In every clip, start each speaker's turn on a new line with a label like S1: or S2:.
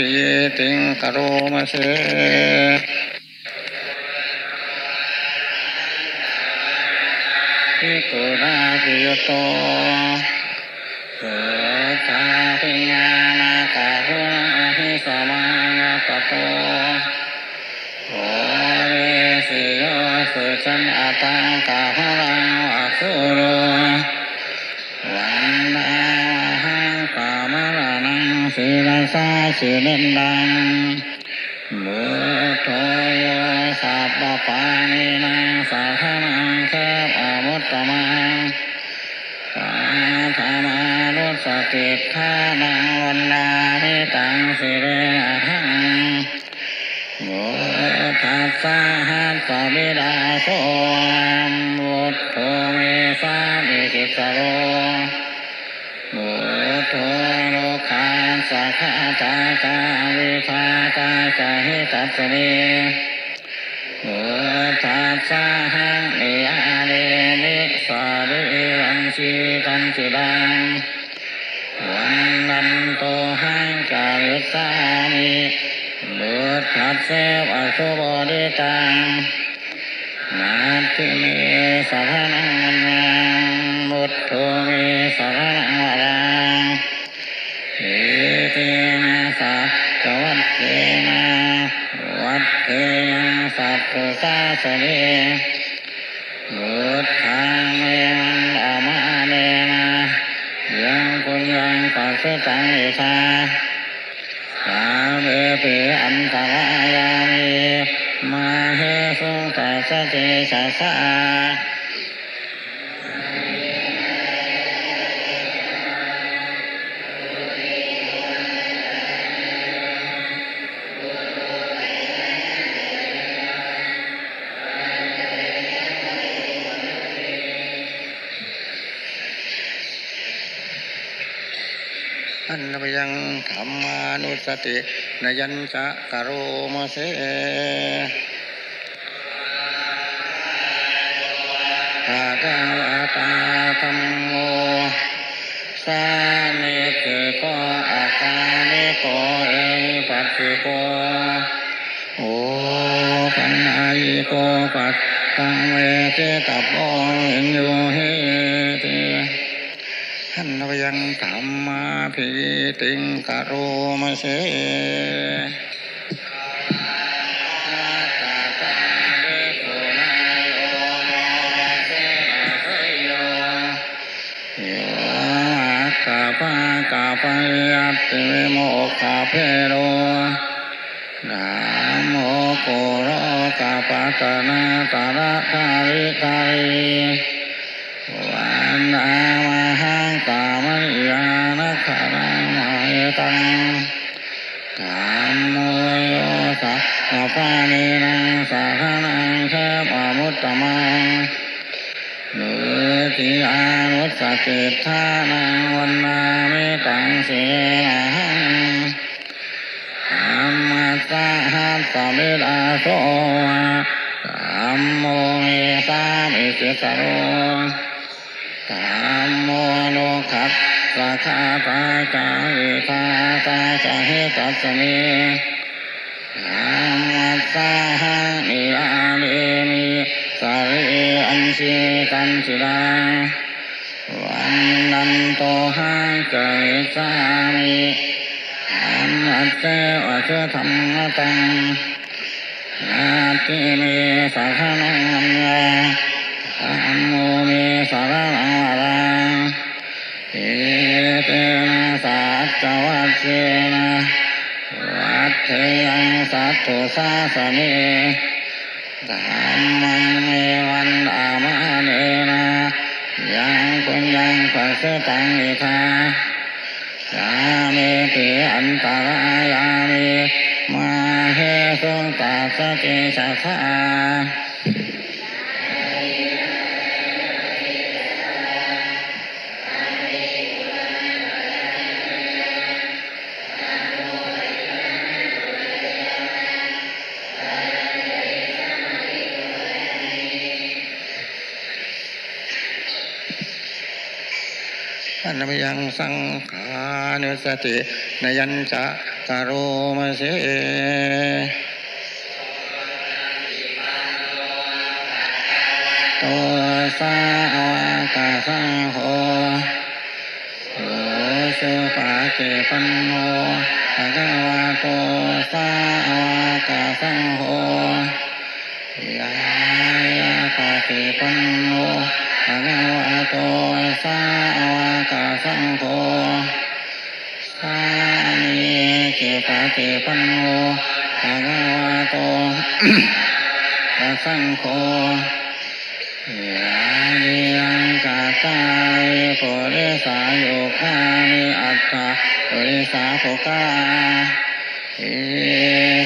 S1: าพิติงกโรมาเสพิกุราภิยโตเสตาปิญาณากาหุอหิสมังปโตโอเรสิโยสุจันอตังกาหรังวัสุโร นังศิรสาสิเนนดังบุตโตโยสัพพปานินังสัทนังเทพอมุตตมังกาธรรมารุสติทานังวันนามิตังสิเรหังโมทัสสะหัสสะวิดาโสมุตโตเมสามิกิสโร สัคขะตากาวิชาตาจาหิตัสเนมุทัสสะหังเออาเรนิสาริอันชีตันจิดังวันนันโตหังกาลิสามิบุตทัสเสวะสุบดิตังนาทิเมสารนัง สัตตุสาสเนบุตทังเมมันอามะเนนะยังคุญยังปัสสตัง อิชาสาเวปิอันตรายามิมาเฮสุตัสสะเจชะสะอันนยังธรรมานุสตินยัญจะกโรมาเสภาคาวาตาธรรมโมสานิติโกอาคานิโกเอปัสสิโกโอปัญญาโกปัตตังเวเตตัปโอหิโย มาภิติงกโรมาเสกาปากาปยัตติวิโมกขาเพโรนะโมโกโรกาปตนาตาระทาริทาริวันอา ตังกามโมโยสัพพปานินังสาธนังเทพอมุตตมังนุติอานุสติทานังวันนามิตังเสหังธรรมัสะหัสสมิลาโสธรรมโมเมสามิสิสโรธรรมโมโลคัส สะคาปาจาวิทาตาจาหิตัสเมธรรมัสสะหังอิอาเมมิสาริอันชิตันชิดาวันนันโตหังเกิดสามิธรรมัสสะวะเชธรรมตังนาติเมสัทนังอัญญาธัมโมเมสารนังวรั สัจวัตเจนะวัตเทยังสัตตุสาสเนธัมมังเมวันอามะเนนะยังคุญยังปัสสตังอิทาสามิปิอันตรายามิมาเฮสุตัสสะเจชะสะ นนยังสังขานุสตินยัญจะกโรมเสตัวสาวกาสังโฆโสสุปาเกปันโนภะคะวะโตสาวกาสังโฆยายาปาเกปันโน ภะคะวะโตสาวกาสังโฆสามีเกปาเกปันโนภะคะวะโตสังโฆยานิยังกาตายปุริสายุคานิอัตตาปุริสาภุกาอิ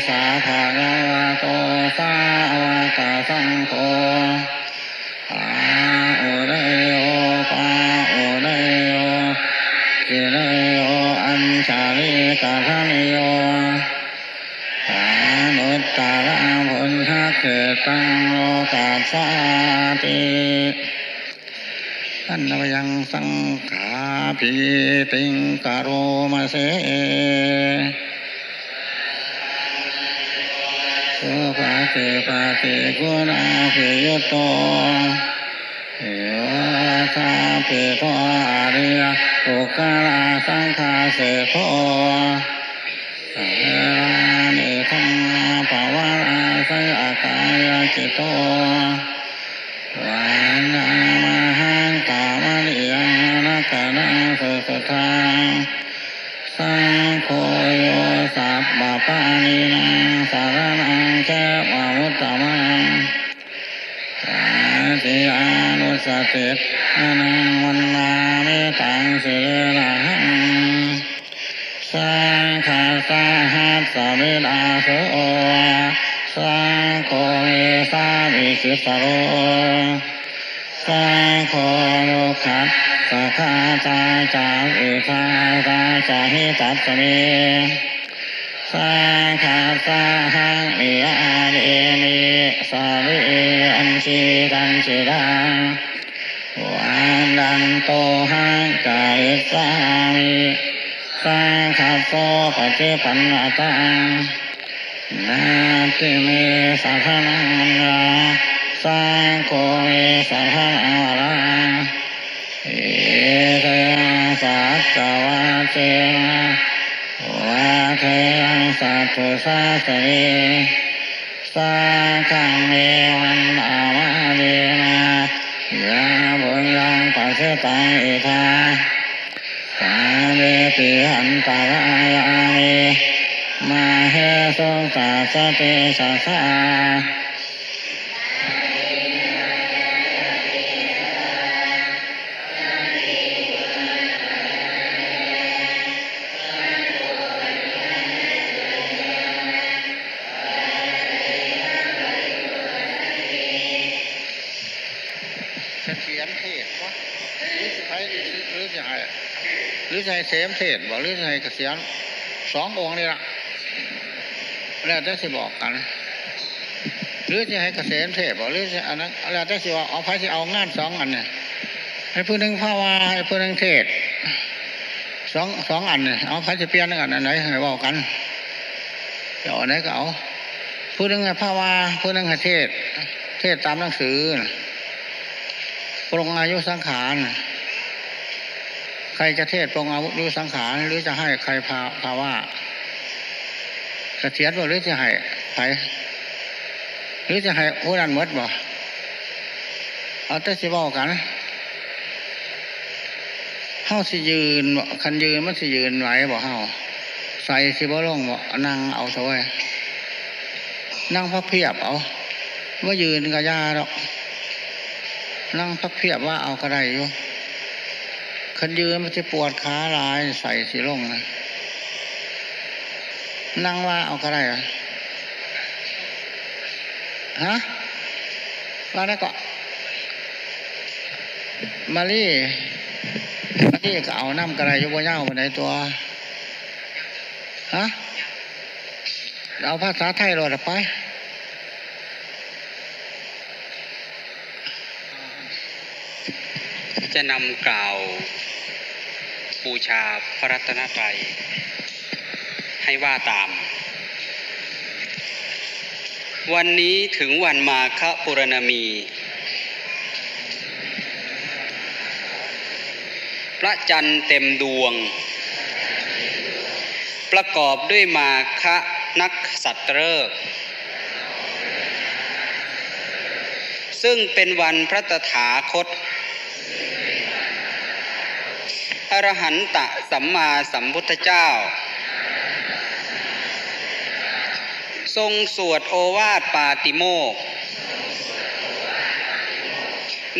S1: สาภะคะวะโตสาวกสังโฆ ตังโลกาสาติอันนวยังสังขาปีติงกโรมาเสสุภาเกปาเกกุณาเกยโตเอวาคาเปโตอาริยปุกาลาสังฆาเสโท โตวานามหังตามนิยังนักนาสุสุทางสังโฆโยสัพพปานินังสารนังเชวามุตตมังสาธิอานุสติอนังวันนามิตังสิระหังสังฆาสหัสสมิลาสุโส สิสโรสังโฆโลกัสสะคาตาจาอิทาตาจาหิตัสสเมสังฆาสาหังมิอาเดมิสาวิอันชิตันชิดังวันดันโตหังกาอิสามิสังฆาโสปฏิปันนตังนาติเมสัทนังมันดา สังโฆเมสัทนังวราเอเตสัจวัจเจนะวะเทังสัตถุสัสเรสังฆังเมวันอามาเดนะยาบุญยังปัสสตังอิทาสาเวติหันตรายามิมาเหสงสาสติสาสา เสมเทศบอกหรือจะให้เกษียณสององค์นี่ละแล้วแต่สิบอกกัน หรือจะให้เกษมเทศบอกหรืออันนั้นแล้วแต่สิว่าเอาพระที่เอางานสองอันเนี่ยให้ผู้หนึ่งภาวาให้ผู้หนึ่งเทศสองสองอันเนี่ยเอาพระที่เปลี่ยนอันไหนให้บอกกันจะเอาไหนก็เอาผู้หนึ่งให้ภาวาผู้หนึ่งให้เทศ เทศตามหนังสือปรงอายุสังขาร รจะเทศปรงอายุสังขารหรือจะให้ใครพาพาว่าเสถียรบ่หรือจะให้ใครหรือจะให้ผู้นั้นมดบ่เอาแต่สิบอกกันเฮาสิยืนคันยืนมันสิยืนไหวบ่เฮาใส่สิบ่ลงบ่นั่งเอาเถอะเว้นั่งพับเพียบเอาว่ายืนก็ยาดอก นั่งพับเพียบว่าเอากระไดอยู่ คันยืนมันจะปวดขาหลายใส่สีลงนะนั่งว่าเอากระไดอะฮะว่าได้ก็มาลี่มาลี่ก็เอาน้ำกระไดอยู่บนเย้าบนไหนตัวฮะเอาภาษาไทยรอดไป
S2: จะนำกล่าว
S3: บูชาพระรัตนตรัย ให้ว่าตาม วันนี้ถึงวันมาฆปุรณมี พระจันทร์เต็มดวง ประกอบด้วยมาคะนักสัตว์เลิกซึ่งเป็นวันพระตถาคต อ รหันตะสัมมาสัมพุทธเจ้า ทรงสวดโอวาทปาติโมก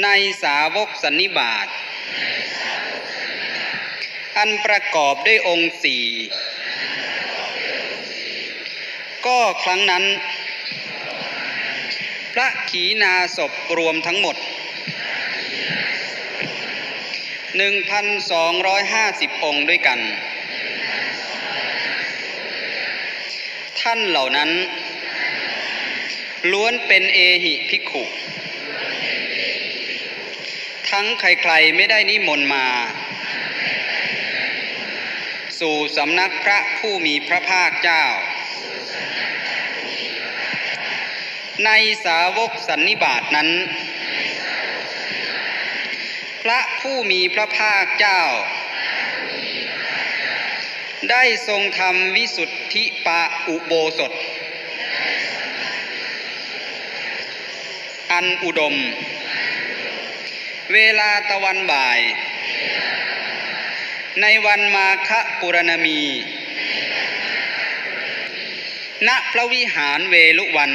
S3: ในสาวกสันนิบาต อันประกอบด้วยองค์สี่ก็ครั้งนั้น พระขีณาศพรวมทั้งหมด 1,250 องค์ด้วยกัน ท่านเหล่านั้น ล้วนเป็นเอหิภิกขุ ทั้งใครๆไม่ได้นิมนต์มา สู่สำนักพระผู้มีพระภาคเจ้า ในสาวกสันนิบาตนั้น พระผู้มีพระภาคเจ้า ได้ทรงทำวิสุทธิปาอุโบสถ อันอุดม เวลาตะวันบ่าย ในวันมาฆปุรณมี ณพระวิหารเวลุวัน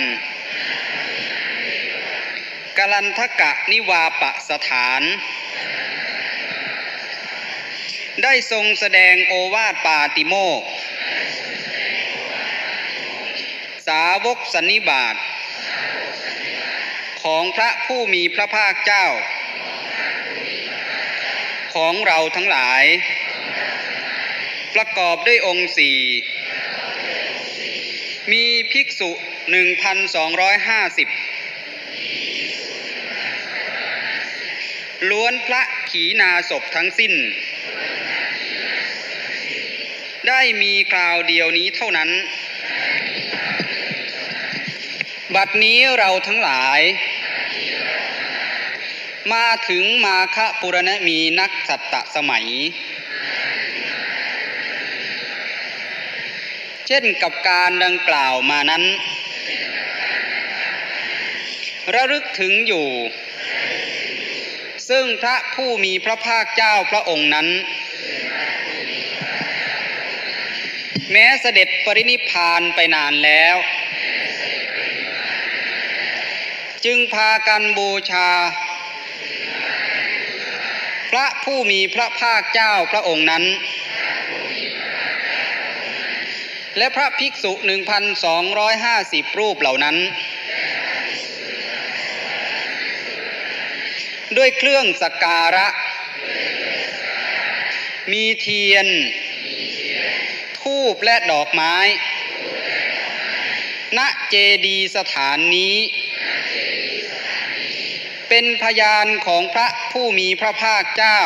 S3: กลันทกะนิวาปะสถาน ได้ทรงแสดงโอวาทปาติโมกสาวกสันนิบาตของพระผู้มีพระภาคเจ้า ของเราทั้งหลาย ประกอบด้วยองค์สี่มีภิกษุ 1,250 ล้วนพระขีณาศพทั้งสิ้น ได้มีคราวเดียวนี้เท่านั้น บัดนี้เราทั้งหลาย มาถึงมาคะปุรณมีนักสัตตะสมัย เช่นกับการดังกล่าวมานั้น ระลึกถึงอยู่ ซึ่งพระผู้มีพระภาคเจ้าพระองค์นั้น แม้เสด็จปรินิพานไปนานแล้ว จึงพากันบูชา พระผู้มีพระภาคเจ้าพระองค์นั้น และพระภิกษุ 1,250 รูปเหล่านั้น ด้วยเครื่องสักการะ มีเทียน ทูบและดอกไม้ ณเจดีสถานนี้ เป็นพยานของพระผู้มีพระภาคเจ้า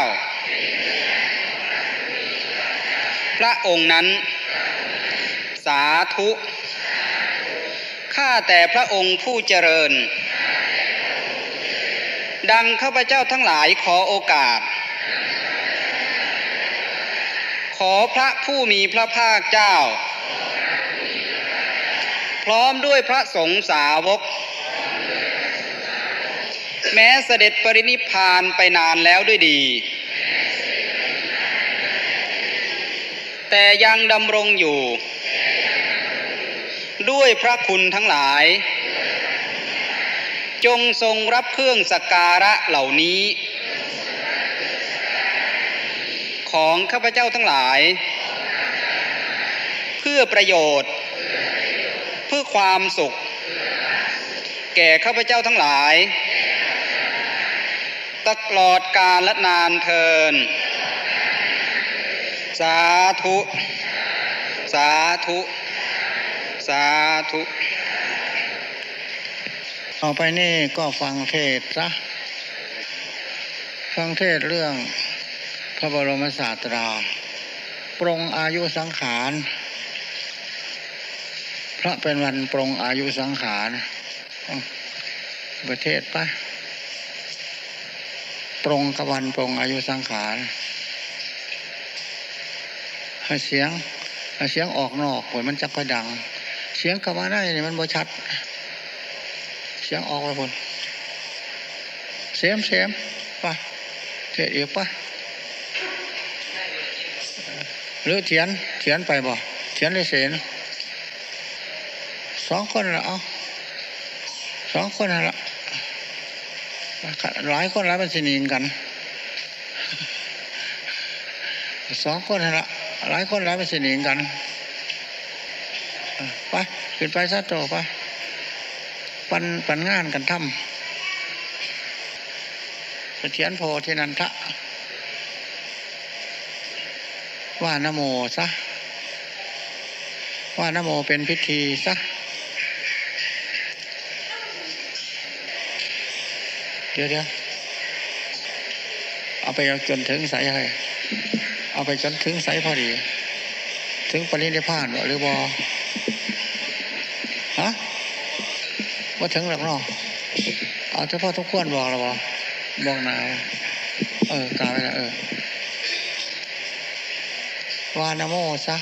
S3: พระองค์นั้น สาธุ ข้าแต่พระองค์ผู้เจริญ ดังข้าพเจ้าทั้งหลายขอโอกาส ขอพระผู้มีพระภาคเจ้า พร้อมด้วยพระสงฆ์สาวก แม้เสด็จปรินิพานไปนานแล้วด้วยดี แต่ยังดำรงอยู่ ด้วยพระคุณทั้งหลาย จงทรงรับเครื่องสักการะเหล่านี้ ของข้าพเจ้าทั้งหลาย เพื่อประโยชน์ เพื่อความสุข แก่ข้าพเจ้าทั้งหลาย ตลอดกาลและนานเทิน สาธุ สาธุ สาธุ
S1: ต่อไปนี่ก็ฟังเทศนะฟังเทศเรื่อง ระบรมศาสตรา ปรงอายุสังขาร พระเป็นวันปรงอายุสังขาร ประเทศปะปรงกวันปรงอายุสังขารให้เสียงให้เสียงออกนอกผลมันจะค่อยดัง เสียงกมาได้เนี่ยมันบ่ชัด เสียงออกไปผลเสียมเสียมปะเทียอีกปะ หรือเทียนเทียนไปบ่เทียนเลยเสียนสองคนละเอาสองคนละหลายคนแล้วมันสิหนีกันสองคนละหลายคนแล้วมันสิหนีกันไปขึ้นไปซะโตไปปันปันงานกันทำเทียนโพธินันทะ ว่านโมซะ ว่านโมเป็นพิธีซะ เดี๋ยวเดี๋ยวเอาไปจนถึงสายอะไรเอาไปจนถึงสายพอดี ถึงปรินิพพานหรือบอฮะว่าถึงหรือเปล่าเอาเฉพาะทุกคนบอกหรือบอบอกนาเออกล่าวไปแล้วเออ วานโมซะ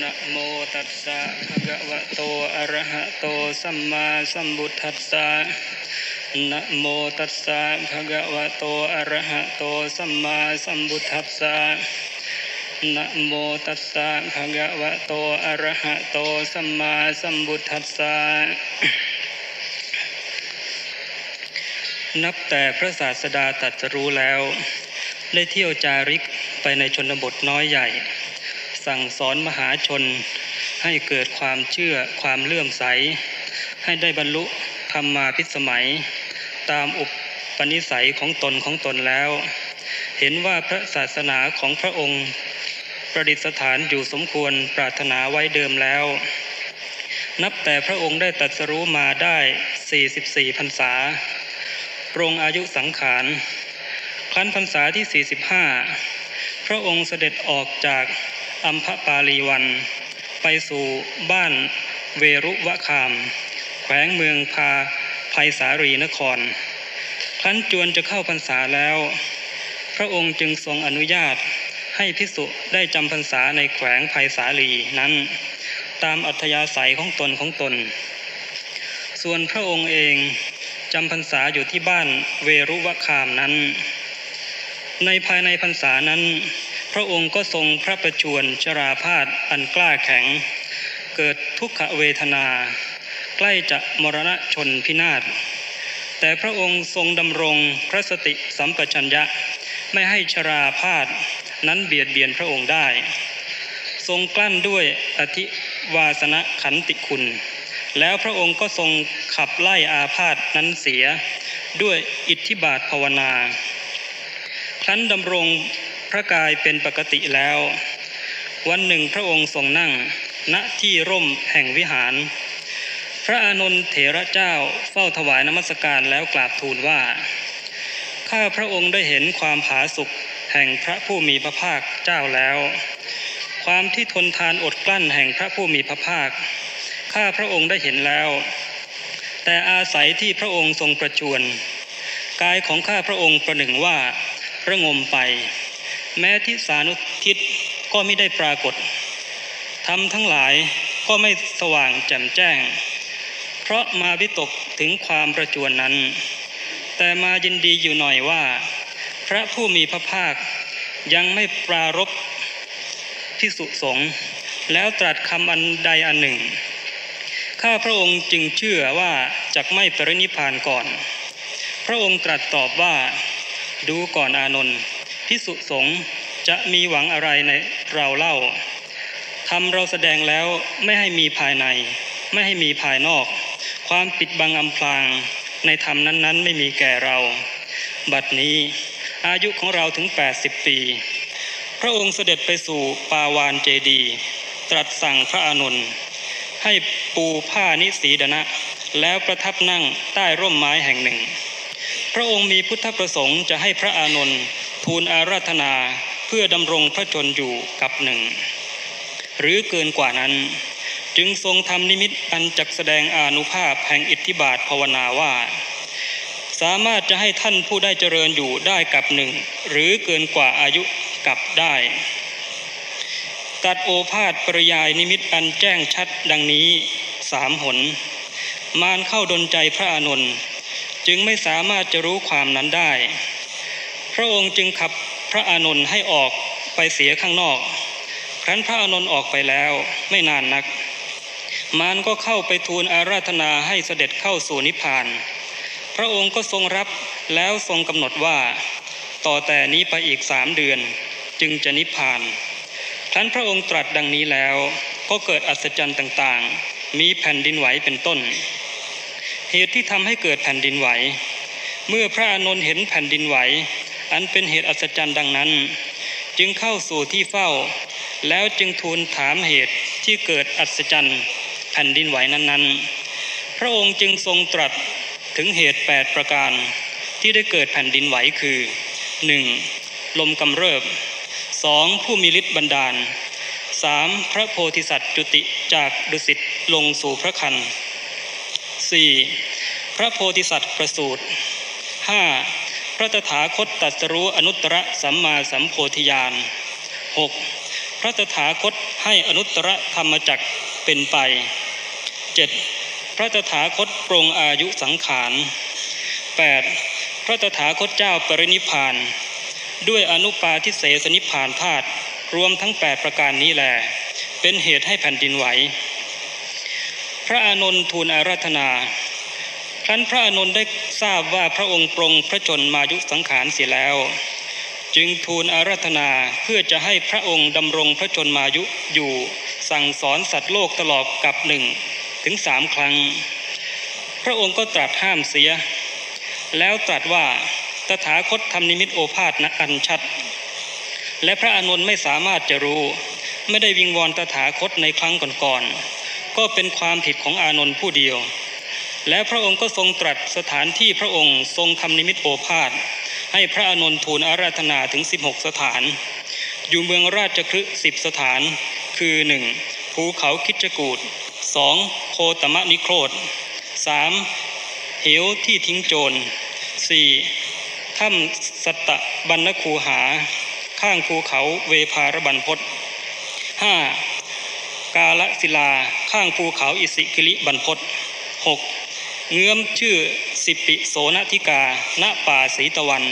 S2: นะโมตัสสะภะคะวะโต อะระหะโต สัมมาสัมพุทธัสสะนะโมตัสสะภะคะวะโต อะระหะโต สัมมาสัมพุทธัสสะนะโมตัสสะภะคะวะโต อะระหะโต สัมมาสัมพุทธัสสะ นับแต่พระศาสดาตรัสรู้แล้ว ได้เที่ยวจาริกไปในชนบทน้อยใหญ่ สั่งสอนมหาชนให้เกิดความเชื่อความเลื่อมใส ให้ได้บรรลุธรรมมาพิสมัย ตามอุปนิสัยของตนของตนแล้ว เห็นว่าพระศาสนาของพระองค์ประดิษฐานอยู่สมควรปรารถนาไว้เดิมแล้ว นับแต่พระองค์ได้ตรัสรู้มาได้ 44พรรษา ปรงอายุสังขารครั้นพรรษาที่ 45 พระองค์เสด็จออกจากอัมพปาลีวัน ไปสู่บ้านเวรุวะคาม แขวงเมืองพาภัยสารีนคร ครั้นจวนจะเข้าพรรษาแล้ว พระองค์จึงทรงอนุญาตให้พิสุได้จำพรรษาในแขวงภัยสาลีนั้น ตามอัธยาศัยของตนของตน ส่วนพระองค์เอง จำพรรษาอยู่ที่บ้านเวรุวคามนั้น ในภายในพรรษานั้น พระองค์ก็ทรงพระประชวรชราพาธอันกล้าแข็ง เกิดทุกขเวทนา ใกล้จะมรณชนพินาศ แต่พระองค์ทรงดำรงพระสติสัมปชัญญะไม่ให้ชราพาธนั้นเบียดเบียนพระองค์ได้ ทรงกลั้นด้วยอธิวาสนะขันติคุณ แล้วพระองค์ก็ทรงขับไล่อาพาธนั้นเสีย ด้วยอิทธิบาทภาวนา ครั้นดำรงพระกายเป็นปกติแล้ว วันหนึ่งพระองค์ทรงนั่ง ณที่ร่มแห่งวิหาร พระอานนท์เถระเจ้าเฝ้าถวายนมัสการแล้วกราบทูลว่า ข้าพระองค์ได้เห็นความผาสุกแห่งพระผู้มีพระภาคเจ้าแล้ว ความที่ทนทานอดกลั้นแห่งพระผู้มีพระภาค ข้าพระองค์ได้เห็นแล้ว แต่อาศัยที่พระองค์ทรงประชวรกายของข้าพระองค์ประหนึ่งว่าระงมไป แม้ที่สานุทิศก็ไม่ได้ปรากฏทำทั้งหลายก็ไม่สว่างแจ่มแจ้ง เพราะมาวิตกถึงความประจวนนั้น แต่มายินดีอยู่หน่อยว่า พระผู้มีพระภาคยังไม่ปรารบพิสุสงฆ์แล้วตรัสคำอันใดอันหนึ่ง ข้าพระองค์จึงเชื่อว่าจะไม่ปรินิพานก่อน พระองค์ตรัสตอบว่าดูก่อนอานนท์พิสุสงฆ์จะมีหวังอะไรในเราเล่าทำเราแสดงแล้วไม่ให้มีภายใน ไม่ให้มีภายนอก ความปิดบังอำพรางในธรรมนั้นๆ ไม่มีแก่เรา บัดนี้อายุของเราถึง 80 ปี พระองค์เสด็จไปสู่ปาวานเจดี ตรัสสั่งพระอานนท์ ให้ปูผ้านิสีดนะ แล้วประทับนั่งใต้ร่มไม้แห่งหนึ่ง พระองค์มีพุทธประสงค์จะให้พระอานนท์ทูลอาราธนาเพื่อดำรงพระชนม์อยู่กัปหนึ่ง หรือเกินกว่านั้น จึงทรงทำนิมิตอันจักแสดงอานุภาพแห่งอิทธิบาทภาวนาว่า สามารถจะให้ท่านผู้ได้เจริญอยู่ได้กัปหนึ่ง หรือเกินกว่าอายุกัปได้ ตรัสโอภาสปริยายนิมิตอันแจ้งชัดดังนี้สามหน มารเข้าดนใจพระอานนท์จึงไม่สามารถจะรู้ความนั้นได้ พระองค์จึงขับพระอานนท์ให้ออกไปเสียข้างนอก ครั้นพระอานนท์ออกไปแล้วไม่นานนัก มารก็เข้าไปทูลอาราธนาให้เสด็จเข้าสู่นิพพาน พระองค์ก็ทรงรับแล้วทรงกำหนดว่า ต่อแต่นี้ไปอีกสามเดือนจึงจะนิพพาน ครั้นพระองค์ตรัสดังนี้แล้ว ก็เกิดอัศจรรย์ต่างๆ มีแผ่นดินไหวเป็นต้น เหตุที่ทำให้เกิดแผ่นดินไหว เมื่อพระอานนท์เห็นแผ่นดินไหว อันเป็นเหตุอัศจรรย์ดังนั้น จึงเข้าสู่ที่เฝ้า แล้วจึงทูลถามเหตุที่เกิดอัศจรรย์แผ่นดินไหวนั้นๆ พระองค์จึงทรงตรัสถึงเหตุ 8 ประการที่ได้เกิดแผ่นดินไหวคือ 1. ลมกำเริบ 2. ผู้มีฤทธิ์บันดาล 3. พระโพธิสัตว์จุติจากดุสิตลงสู่พระคัน 4. พระโพธิสัตว์ประสูติ 5. พระตถาคตตรัสรู้อนุตตรสัมมาสัมโพธิญาณ 6. พระตถาคตให้อนุตตรธรรมจักเป็นไป 7. พระตถาคตปรงอายุสังขาร 8. พระตถาคตเจ้าปรินิพาน ด้วยอนุปาทิเสสนิพานธาตุรวมทั้ง 8 ประการนี้แหลเป็นเหตุให้แผ่นดินไหว พระอานนท์ทูลอาราธนา ครั้นพระอานนท์ได้ทราบว่าพระองค์ปรงพระชนมายุสังขารเสียแล้ว จึงทูลอาราธนาเพื่อจะให้พระองค์ดำรงพระชนมายุอยู่สั่งสอนสัตว์โลกตลอดกับหนึ่งถึงสามครั้ง พระองค์ก็ตรัสห้ามเสีย แล้วตรัสว่า ตถาคตทำนิมิตโอภาษณอันชัด และพระอานนท์ไม่สามารถจะรู้ ไม่ได้วิงวอนตถาคตในครั้งก่อนๆก็เป็นความผิดของอานนท์ผู้เดียว และพระองค์ก็ทรงตรัสสถานที่พระองค์ทรงทำนิมิตโอภาษให้พระอานนท์ทูลอาราธนาถึง 16 สถาน อยู่เมืองราชคฤห์สิบสถาน คือ 1. ภูเขาคิจกูด 2. โคตมะนิโครธ 3. เหวที่ทิ้งโจร 4. ถ้ำสัตตะบรรณคูหา ข้างภูเขาเวภารบันพศ 5. กาลศิลา ข้างภูเขาอิสิกิลิบันพศ 6. เงื้อมชื่อสิปิโสนธิกา ณป่าสีตะวัน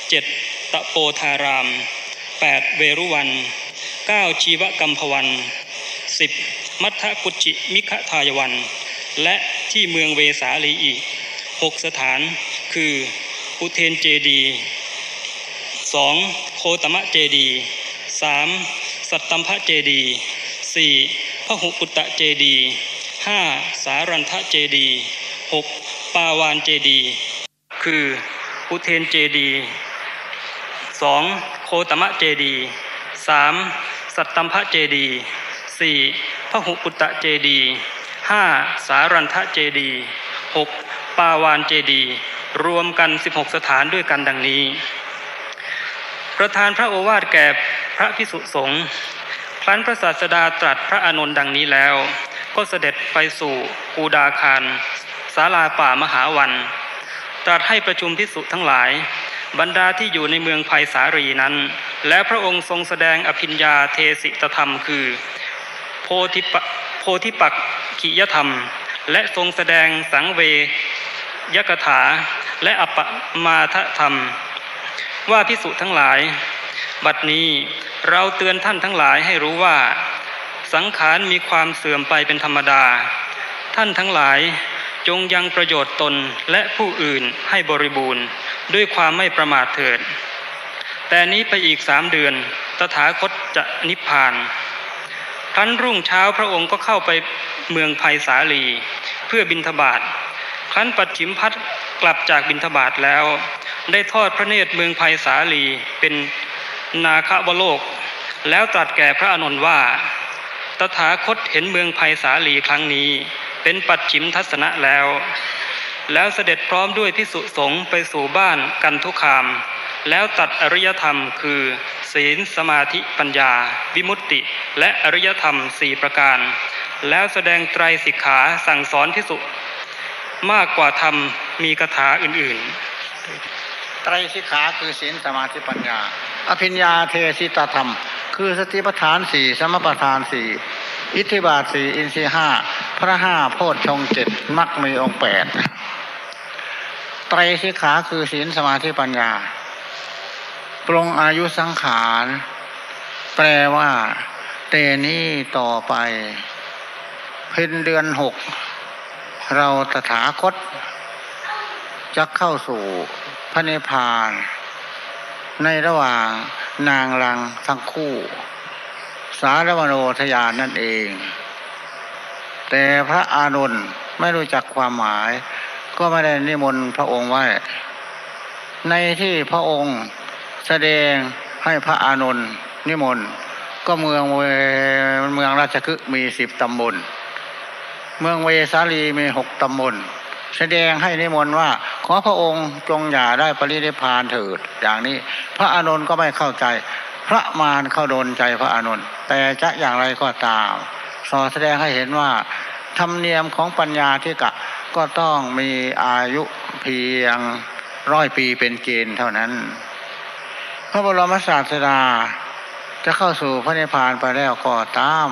S2: 7. ตะโปธาราม 8. เวรุวัน 9. ชีวกัมพวัน 10. มัทธกุจิมิขทายวัน และที่เมืองเวสาลีอีก6สถานคือ อุเทนเจดี 2. โคตมะเจดี 3. สัตตัมพะเจดี 4. พระหุปุตตะเจดี 5. สารันทะเจดี 6. ปาวานเจดีคืออุเทนเจดี 2. โคตมะเจดี 3. สัตตัมพะเจดี 4. พระหุปุตตะเจดี 5. สารันทะเจดี 6. ปาวานเจดี รวมกัน 16 สถานด้วยกันดังนี้ ประธานพระโอวาทแก่พระพิสุสงฆ์ครั้นพระศาสดาตรัสพระอานนท์ดังนี้แล้ว ก็เสด็จไปสู่ปูดาคารศาลาป่ามหาวัน ตรัสให้ประชุมพิสุทั้งหลาย บรรดาที่อยู่ในเมืองภัยสารีนั้น และพระองค์ทรงแสดงอภิญญาเทสิตธรรมคือ โพธิปโพธิปักขิยธรรม และทรงแสดงสังเว ยกถาและอปมาทธรรม ว่าพิสุทั้งหลาย บัดนี้เราเตือนท่านทั้งหลายให้รู้ว่า สังขารมีความเสื่อมไปเป็นธรรมดา ท่านทั้งหลายจงยังประโยชน์ตนและผู้อื่นให้บริบูรณ์ด้วยความไม่ประมาทเถิด แต่นี้ไปอีกสามเดือน ตถาคตจะนิพพานครั้นรุ่งเช้าพระองค์ก็เข้าไปเมืองภัยสาลี เพื่อบินทบาท รั้นปัดฉิมพัดกลับจากบินทบาทแล้ว ได้ทอดพระเนตรเมืองภัยสาลีเป็นนาคาวโลก แล้วตรัสแก่พระอานนท์ว่า ตถาคตเห็นเมืองภัยสาลีครั้งนี้ เป็นปัดฉิมทัศนะแล้ว แล้วเสด็จพร้อมด้วยพิสุสงฆ์ไปสู่บ้านกันทุคาม แล้วตัดอริยธรรมคือ ศีลสมาธิปัญญา วิมุตติ และอริยธรรมสี่ประการ แล้วแสดงไตรสิกขาสั่งสอนพิสุ มากกว่าธรรมมีคาถาอื่นๆ
S1: ไตรสิกขาคือศีลสมาธิปัญญา อภิญญาเทศิตธรรม คือสติปัฏฐานสี่สมปัฏฐานสี่อิทธิบาทสี่อินทรีห้าพระห้าโพชฌงเจ็ดมรรคมีองแปดไตรสิกขาคือศีลสมาธิปัญญา ปรงอายุสังขาร แปลว่า เตนี้ต่อไป เพ็นเดือนหก เราตถาคตจะเข้าสู่พระนิพพาน ในระหว่างนางรังทั้งคู่ สารวโนทยานนั่นเอง แต่พระอานนท์ไม่รู้จักความหมาย ก็ไม่ได้นิมนต์พระองค์ไว้ ในที่พระองค์แสดงให้พระอานนท์นิมนต์ก็เมืองเวเมืองราชคฤห์มีสิบตำบล เมืองเวสาลีมีหกตำบลแสดงให้นิมนต์ว่า ขอพระองค์จงอย่าได้ปรินิพานเถิด อย่างนี้ พระอานนท์ก็ไม่เข้าใจ พระมารเข้าโดนใจพระอานนท์แต่จะอย่างไรก็ตาม สอแสดงให้เห็นว่า ธรรมเนียมของปัญญาที่กะก็ต้องมีอายุเพียงร้อยปีเป็นเกณฑ์เท่านั้น พระบรมศาสดาจะเข้าสู่พระนิพพานไปแล้วก็ตาม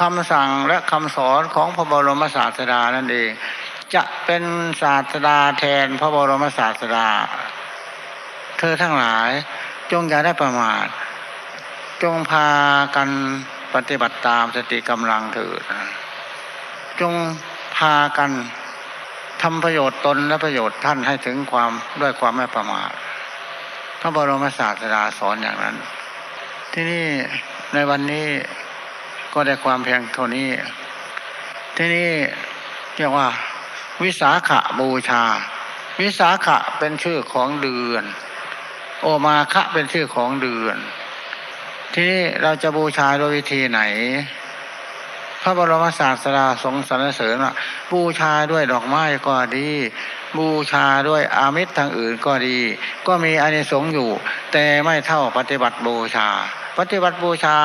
S1: คำสั่งและคำสอนของพระบรมศาสดานั่นเอง จะเป็นศาสดาแทนพระบรมศาสดา เธอทั้งหลายจงอย่าได้ประมาท จงพากันปฏิบัติตามสติกำลังเถิด จงพากันทำประโยชน์ตนและประโยชน์ท่านให้ถึงความด้วยความไม่ประมาทพระบรมศาสดาสอนอย่างนั้น ที่นี่ในวันนี้ ก็ได้ความเพียงเท่านี้ ที่นี่เรียกว่า วิสาขบูชา วิสาขะเป็นชื่อของเดือน โอมาคะเป็นชื่อของเดือน ที่นี่เราจะบูชาโดยวิธีไหน พระบรมศาสดาทรงสรรเสริญว่าบูชาด้วยดอกไม้ก็ดี บูชาด้วยอามิสทางอื่นก็ดี ก็มีอานิสงส์อยู่ แต่ไม่เท่าปฏิบัติบูชา ปฏิบัติบูชา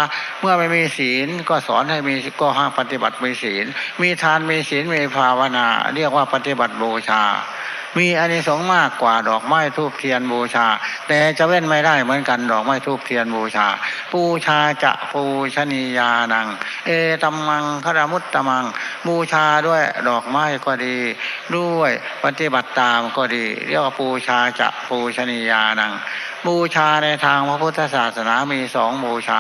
S1: เมื่อไม่มีศีลก็สอนให้มีก็ห้ามปฏิบัติมีศีล มีทานมีศีลมีภาวนา เรียกว่าปฏิบัติบูชา มีอานิสงส์มากกว่าดอกไม้ธูปเทียนบูชา แต่จะเว้นไม่ได้เหมือนกันดอกไม้ธูปเทียนบูชาบูชาจะปูชนียานัง เอตัมมังคารมุตตมัง บูชาด้วยดอกไม้ก็ดี ด้วยปฏิบัติตามก็ดี เรียกว่าบูชาจะปูชนียานัง บูชาในทางพระพุทธศาสนามีสองบูชา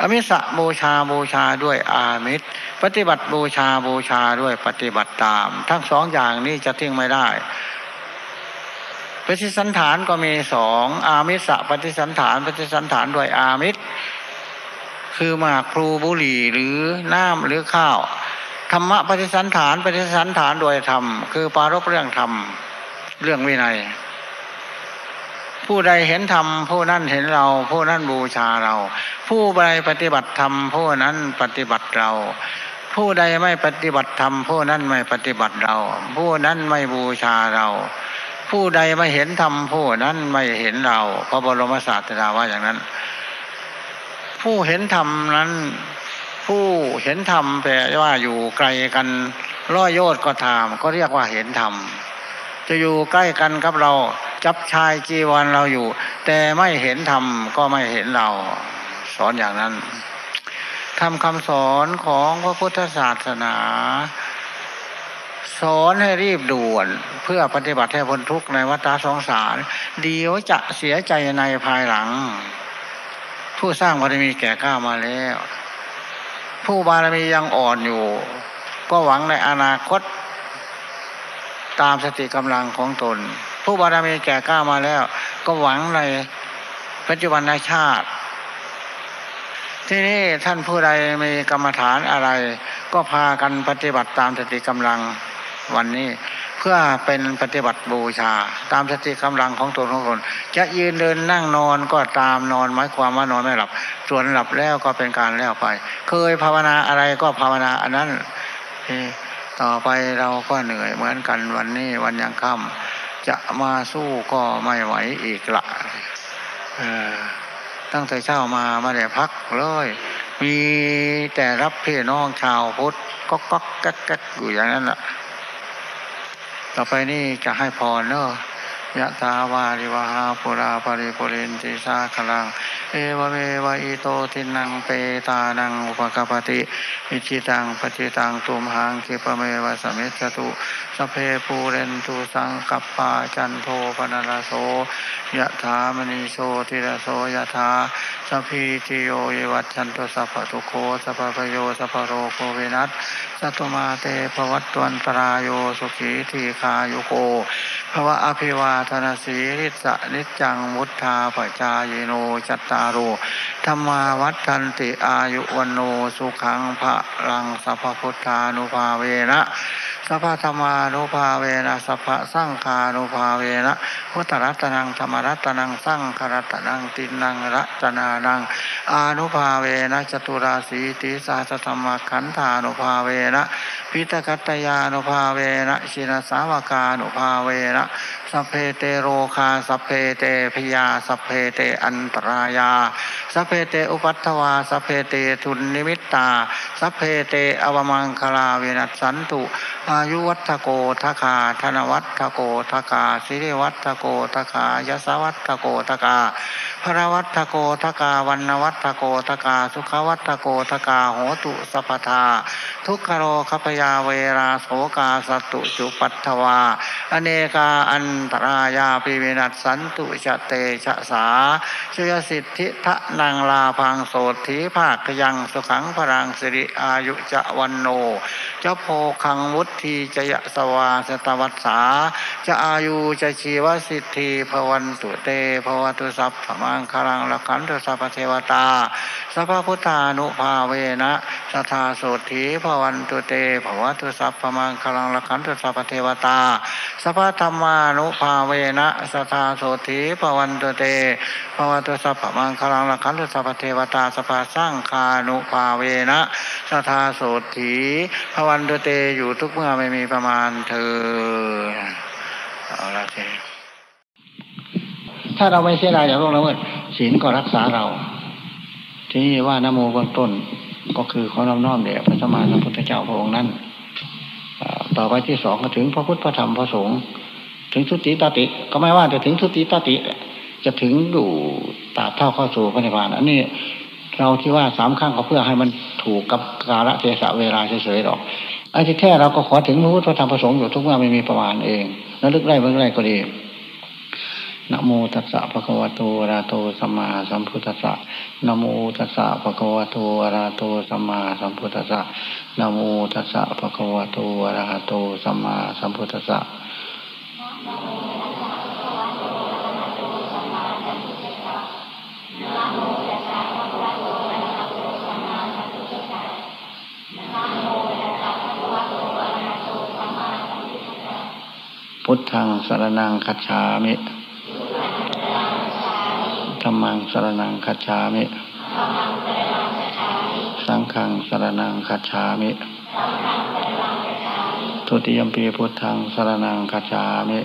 S1: อมิสะบูชาบูชาด้วยอามิตร ปฏิบัติบูชาบูชาด้วยปฏิบัติตาม ทั้งสองอย่างนี้จะทิ้งไม่ได้ปฏิสันฐานก็มีสองอามิสะปฏิสันฐานปฏิสันฐานด้วยอามิตร คือมากพลูบุหรี่หรือน้ำหรือข้าวธรรมะปฏิสันฐานปฏิสันฐานโดยธรรม คือปารบเรื่องธรรม เรื่องวินัย ผู้ใดเห็นธรรมผู้นั้นเห็นเรา ผู้นั้นบูชาเรา ผู้ใดปฏิบัติธรรมผู้นั้นปฏิบัติเรา ผู้ใดไม่ปฏิบัติธรรมผู้นั้นไม่ปฏิบัติเรา ผู้นั้นไม่บูชาเรา ผู้ใดไม่เห็นธรรมผู้นั้นไม่เห็นเรา พระบรมศาสดาว่าอย่างนั้น ผู้เห็นธรรมนั้น ผู้เห็นธรรมแปลว่าอยู่ไกลกันร้อยโยชน์ก็ตามก็เรียกว่าเห็นธรรม จะอยู่ใกล้กันกับเรา จับชายจีวรเราอยู่ แต่ไม่เห็นธรรมก็ไม่เห็นเรา สอนอย่างนั้นทำคำสอนของพระพุทธศาสนา สอนให้รีบด่วน เพื่อปฏิบัติให้พ้นทุกข์ในวัฏสงสารเดี๋ยวจะเสียใจในภายหลัง ผู้สร้างบารมีแก่กล้ามาแล้ว ผู้บารมียังอ่อนอยู่ ก็หวังในอนาคต ตามสติกำลังของตน ผู้บารมีแก่กล้ามาแล้ว ก็หวังในปัจจุบันชาติ ที่นี่ท่านผู้ใดมีกรรมฐานอะไร ก็พากันปฏิบัติตามสติกำลังวันนี้เพื่อเป็นปฏิบัติบูชา ตามสติกำลังของตนของตนจะยืนเดินนั่งนอนก็ตามนอนหมายความว่านอนไม่หลับ ส่วนหลับแล้วก็เป็นการแล้วไป เคยภาวนาอะไรก็ภาวนาอันนั้น ต่อไปเราก็เหนื่อยเหมือนกันวันนี้วันยังค่ำจะมาสู้ก็ไม่ไหวอีกละออตั้งแต่เช้ามาไม่ได้พักเลย มีแต่รับพี่น้องชาวพุทธก็ก๊อกก๊กก๊กอยู่อย่างนั้นแหละต่อไปนี่จะให้พรเนอะ ยะถาวาริวะหาปูรา ปะริปูเรนติสาคะรัง เอวะเมวะอิโตทินนังเปตานังอุปะกัปปะติอิจฉิตังปัตถิตังตุมหัง ขิปปะเมวะ สะมิชฌะตุ สัพเพปูเรนตุสังกัปปาจันโทปนรโสยะถามณีโชติรโสยะถาสัพพิติโยเยวัจจันตุสัพพทุโคสัพพโยสัพพโรโควินัส สัตตุมาเตภวัตวันตรายโยสุขีทีคายุโกภวะอภิวาทนาสีริสะนิจจังมุทธาปจายโนจัตตารุธรรมาวัฏทันติอายุวันโนสุขังพระรังสัพพุทธานุภาเวนะสัพพะธัมมานุภาเวนะสัพพะสังฆานุภาเวนะพุทธะระตะนัง ธัมมะระตะนังสังฆะระตะนังติณณังระตะนานังอานุภาเวนะ จะตุราสีติสะหัสสะธัมมักขันธานุภาเวนะ ปิฏะกัตตะยานุภาเวนะชินะสาวะกานุภาเวนะสัพเพเตโรคาสัพเพเต ภะยาสัพเพเตอันตะรายาสัพเพเตอุปัททะวาสัพเพเตทุนนิมิตตาสัพเพเต อะวะมังคะลา วินัสสันตุ อายุวัฑฒะโก ธะนะวัฑฒะโก สิริวัฑฒะโก ยะสะวัฑฒะโก พะละวัฑฒะโก วัณณะวัฑฒะโก สุขะวัฑฒะโก โหตุสัพพะทา ทุกขะโรคะภะยาเวราโสกา สัตตุจุปัททะวา อะเนกาอันตะรายาปิ วินัสสันตุ จะเตชะสาชยสิทธิทะนางลาพังโสถีภาคยังสุขังพรังสิริอายุจะวันโนเจ้าโพคังวุธีจะยะสวาสตวัสสาจะอายุจะชีวสิทธิภวันตุเตภวตุสัพพมังคลังละขันตุสัพเทวตาสัพพุทธานุภาเวนะสทาโสถีภวันตุเตภวตุสัพพมังคลังละขันตุสัพเทวตาสัพพธรรมานุภาเวนะสทาโสถีภวันตุเตภวตุสัพพมังคลังละขันตุสัพเทวตาสัพพสร้างคานุภาเวนะสทาโสถีภวันตุเตอยู่ทุกเมื่อไม่มีประมาณเธอเอาละทีถ้าเราไม่เสียดายจากโลกละเมิดศีลก็รักษาเราที่นี่ว่านโมเบื้องต้นก็คือขอน้อมน้อมแด่พระสมมาสัมพุทธเจ้าพระองค์นั้นต่อไปที่สองก็ถึงพระพุทธพระธรรมพระสงฆ์ถึงสุติตาติ ก็ไม่ว่าจะถึงสุติตาติ จะถึงอยู่ตาเท่าเข้าสู่พระนิพพานอันนี้เราที่ว่าสามข้างเขาเพื่อให้มันถูกกับกาลเทศะเวลาเฉยๆหรอกไอ้ที่แท้เราก็ขอถึงพระพุทธธรรมพระสงฆ์อยู่ทุกเมื่อไม่มีประมาณเองแล้วลึกได้เมื่อไรก็ดีนะโมตัสสะภะคะวะโตอะระโตสัมมาสัมพุทธัสสะนะโมตัสสะภะคะวะโตอะระโตสัมมาสัมพุทธัสสะนะโมตัสสะภะคะวะโตอะระหะโตสัมมาสัมพุทธัสสะ พุทธังสรนังคัจฉามิธรรมังสรนังคัจฉามิ สังฆังสรนังคัจฉามิ ทุติยมปีพุทธังสรนังคัจฉามิ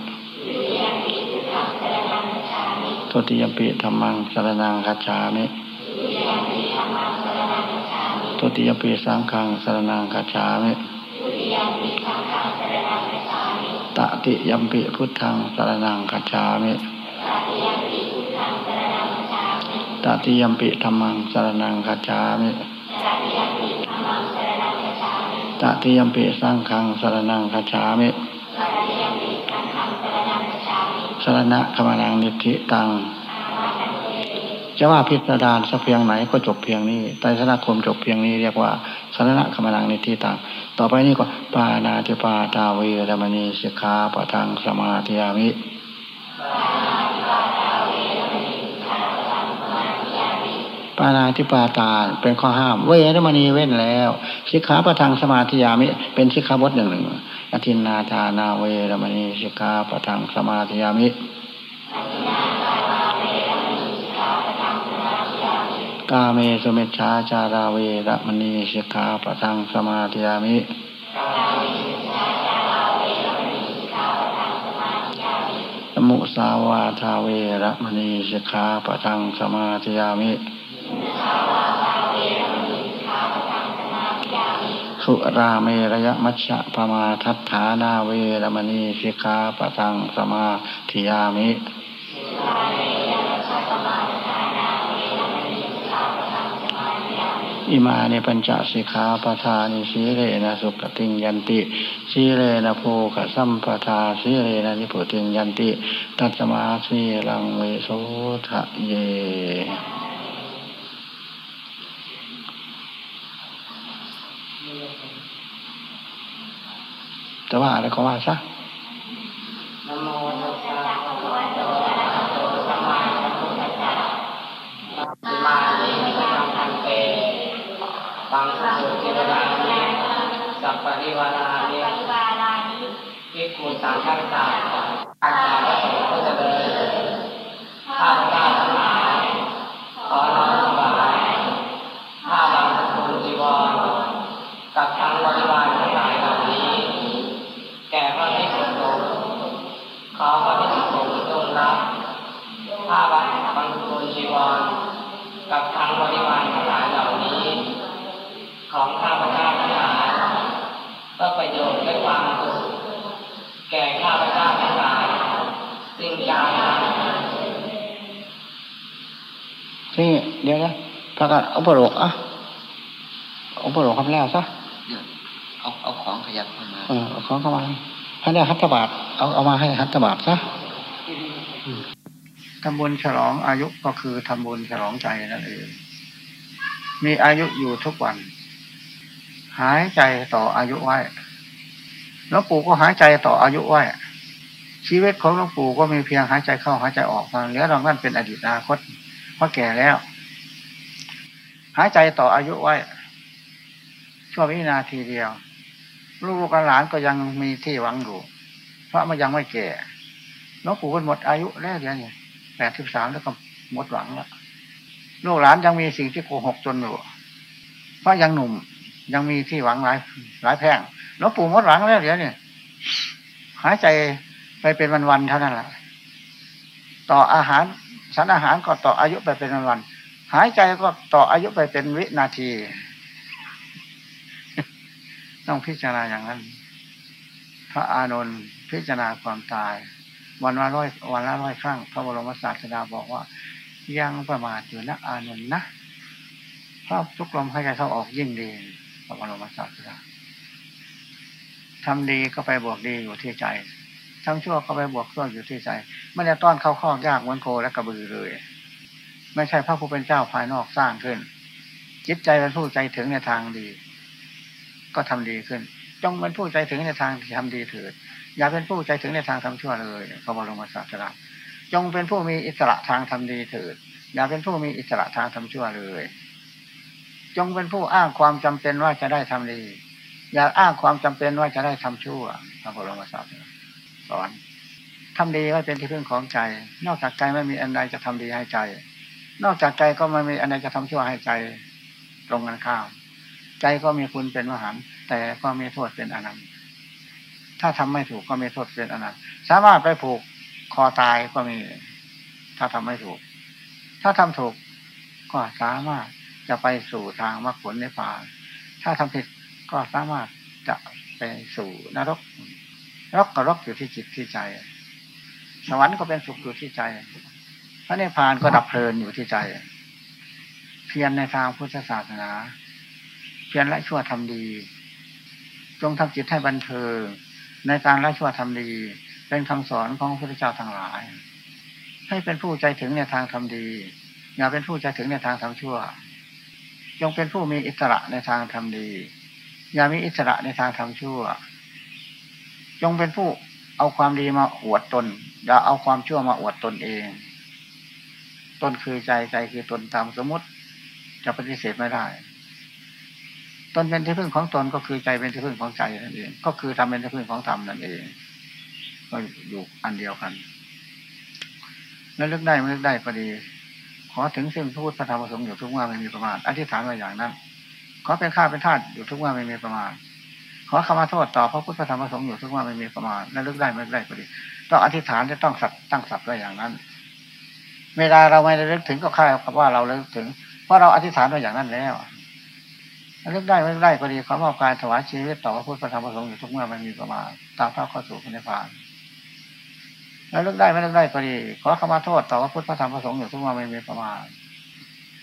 S1: ทุติยมปีธรรมังสรนังคัจฉามิ ทุติยมปีสังฆังสรนังคัจฉามิ ตติยมปีพุทธังสรนังคัจฉามิตติยมปิธรรมังสรนังคัจฉามิตติยมปิสังฆังสรนังคัจฉามิสรณะขมานังนิธิตังจะว่าพิสดารสักเพียงไหนก็จบเพียงนี้ไตรสนาคมจบเพียงนี้เรียกว่าสรณะขมานังนิธิตัง ต่อไปนี้ก็ปานาติปาตาเวรมณีสิกขาปะทังสมาธิยามิปานาธิปาตาเป็นข้อห้าม เวรมณีเว้นแล้วสิกขาปะทังสมาธิยามิ เป็นสิกขาบทหนึ่งหนึ่งอธินนาทานาเวรมณีสิกขาปะทังสมาธิยามิ กาเมสุเมชาจาราเวระมณีสิกขาปะทังสมาธิยามิตมุสาวาทาเวระมณีสิกขาปะทังสมาธิยามิ สุราเมรยมัชฌะปมาทัตฐานาเวระมณีสิกขาปะทังสมาธิยามิ อิมานิปัญจสิกขาปทานิสีเลนะสุขติงยันติสีเลนะโพกสัมปทาสีเลนะนิพุติงยันติ ตัสมาสีลังเวโสทะเยแต่ว่าอะไรก็ว่าซะ
S4: นะโมตัสสะ ปังสุจิวรานิสัพปริวารานิภิกขุสังฆัสสะอาจารย์พระสงฆ์ผู้เจริญ เอาปลก
S1: อะเอาปลกคำแล้วซะ
S4: เอาเอาของขยับเข้ามา
S1: เออเอาของเข้ามาให้ได้ฮัตตบาทเอาเอามาให้ฮัตตบาทซะทำบุญฉลองอายุก็คือทำบุญฉลองใจนั่นเองมีอายุอยู่ทุกวัน หายใจต่ออายุไว้หลวงปู่ก็หายใจต่ออายุไว้ชีวิตของหลวงปู่ก็มีเพียงหายใจเข้าหายใจออกมาเหลือรองนั่นเป็นอดีตอนาคตเพราะแก่แล้ว หายใจต่ออายุไว้ ชั่ววินาทีเดียว ลูกหลานก็ยังมีที่หวังอยู่เพราะมันยังไม่แก่หลวงปู่ก็หมดอายุแล้วเดี๋ยวนี้แปดสิบสามแล้วก็หมดหวังแล้วลูกหลานยังมีสิ่งที่โกหกจนอยู่เพราะยังหนุ่มยังมีที่หวังหลายหลายแพร่งหลวงปู่หมดหวังแล้วเดี๋ยวนี้หายใจไปเป็นวันๆเท่านั้นแหละต่ออาหารสารอาหารก็ต่ออายุไปเป็นวันๆ หายใจก็ต่ออายุไปเป็นวินาที ต้องพิจารณาอย่างนั้น พระอานนท์พิจารณาความตาย วันละร้อยวันละร้อยครั้งพระบรมศาสดาบอกว่า ยังประมาทอยู่นะอานนท์นะเพราะทุกลมหายใจเข้าออกยิ่งดีพระบรมศาสดาทำดีก็ไปบวกดีอยู่ที่ใจทำชั่วก็ไปบวกชั่วอยู่ที่ใจ ไม่ได้ต้อนเข้าข้อยากเหมือนโคและกระบือเลย ไม่ใช่พระผู้เป็นเจ้าภายนอกสร้างขึ้น จิตใจเป็นผู้ใจถึงในทางดี ก็ทำดีขึ้น จงเป็นผู้ใจถึงในทางที่ทำดีเถิด อย่าเป็นผู้ใจถึงในทางทำชั่วเลยพระบรมศาสดาจงเป็นผู้มีอิสระทางทำดีเถิด อย่าเป็นผู้มีอิสระทางทำชั่วเลย จงเป็นผู้อ้างความจำเป็นว่าจะได้ทำดี อย่าอ้างความจำเป็นว่าจะได้ทำชั่วพระบรมศาสดาสอนทำดีก็เป็นที่พึ่งของใจ นอกจากใจไม่มีอันใดจะทำดีให้ใจ นอกจากใจก็ไม่มีอันใดจะทำชั่วให้ใจตรงกันข้ามใจก็มีคุณเป็นมหันแต่ก็มีโทษเป็นอนันต์ถ้าทำไม่ถูกก็มีโทษเป็นอนันต์สามารถไปผูกคอตายก็มี ถ้าทำไม่ถูก ถ้าทำถูกก็สามารถจะไปสู่ทางมรรคผลในป่านถ้าทำผิดก็สามารถจะไปสู่นรกนรกก็รกอยู่ที่จิตที่ใจ สวรรค์ก็เป็นสุขอยู่ที่ใจ พระนิพพานก็ดับเพลินอยู่ที่ใจ เพียรในทางพุทธศาสนา เพียรละชั่วทำดี จงทำจิตให้บันเทิงในการละชั่วทำดี เป็นคำสอนของพระพุทธเจ้าทั้งหลาย ให้เป็นผู้ใจถึงในทางทำดี อย่าเป็นผู้ใจถึงในทางทำชั่ว จงเป็นผู้มีอิสระในทางทำดี อย่ามีอิสระในทางทำชั่ว จงเป็นผู้เอาความดีมาอวดตน อย่าเอาความชั่วมาอวดตนเอง ตนคือใจใจคือตนตามสมมติ จะปฏิเสธไม่ได้ ตนเป็นที่พึ่งของตนก็คือใจเป็นที่พึ่งของใจนั่นเอง ก็คือทำเป็นที่พึ่งของธรรมนั่นเองก็อยู่อันเดียวกัน แล้วเลือกได้ไม่เลือกได้ก็ดี ขอถึงซึ่งพูดพระธรรมประสงค์อยู่ทุกว่าไม่มีประมาณอธิษฐานไว้อย่างนั้น ขอเป็นข้าเป็นทาสอยู่ทุกว่าไม่มีประมาณขอขมาโทษต่อพระพุทธธรรมประสงค์อยู่ทุกว่าไม่มีประมาณและเลือกได้ไม่เลือกได้ก็ดีต้องอธิษฐานจะต้องสัตตั้งสัตว์ไว้อย่างนั้น เวลาเราไม่ได้ลึกถึงก็ค่ายกับว่าเราลึกถึง เพราะเราอธิษฐานไว้อย่างนั้นแล้วลึกได้ไม่ได้ก็ดีขอมอบการถวายชีวิตต่อพระพุทธธรรมพระสงฆ์อยู่ทุกเมื่อมันมีประมาณตามพระข้อสู่พระนิพพานแล้วลึกได้ไม่ลึกได้ก็ดีขอขมาโทษต่อพระพุทธธรรมพระสงฆ์อยู่ทุกเมื่อไม่มีประมาณ